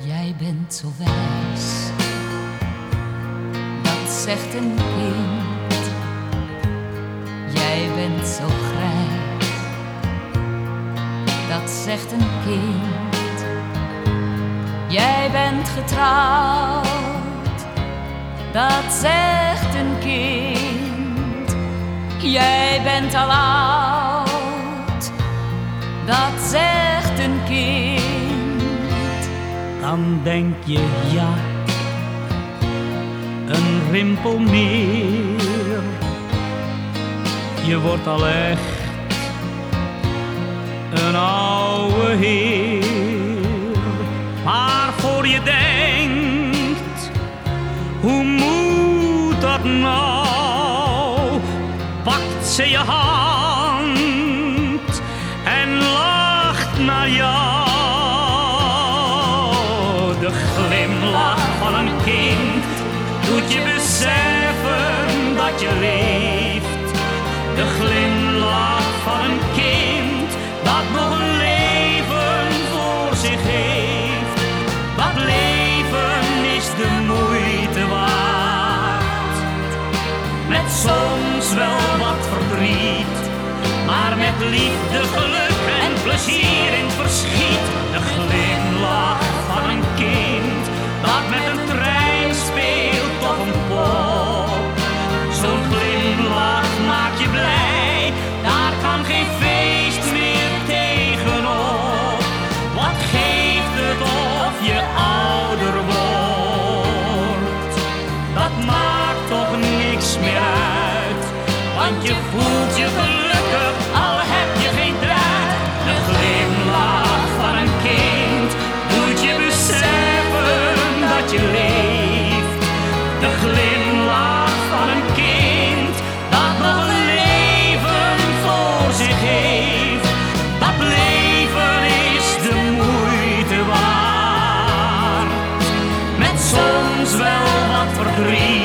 Jij bent zo wijs, dat zegt een kind. Jij bent zo grijs, dat zegt een kind. Jij bent getrouwd, dat zegt een kind. Jij bent al oud, dat zegt Dan denk je ja, een rimpel meer. Je wordt al echt een oude heer. Maar voor je denkt, hoe moet dat nou? Pakt ze je hand en lacht naar jou. Glimlach van een kind doet je beseffen dat je leeft. De glimlach van een kind dat nog een leven voor zich heeft. Dat leven is de moeite waard. Met soms wel wat verdriet, maar met liefde, geluk en plezier in het verschiet. De glimlach want je voelt je gelukkig, al heb je geen draad. De glimlach van een kind doet je beseffen dat je leeft. De glimlach van een kind dat nog een leven voor zich heeft. Dat leven is de moeite waard, met soms wel wat verdriet.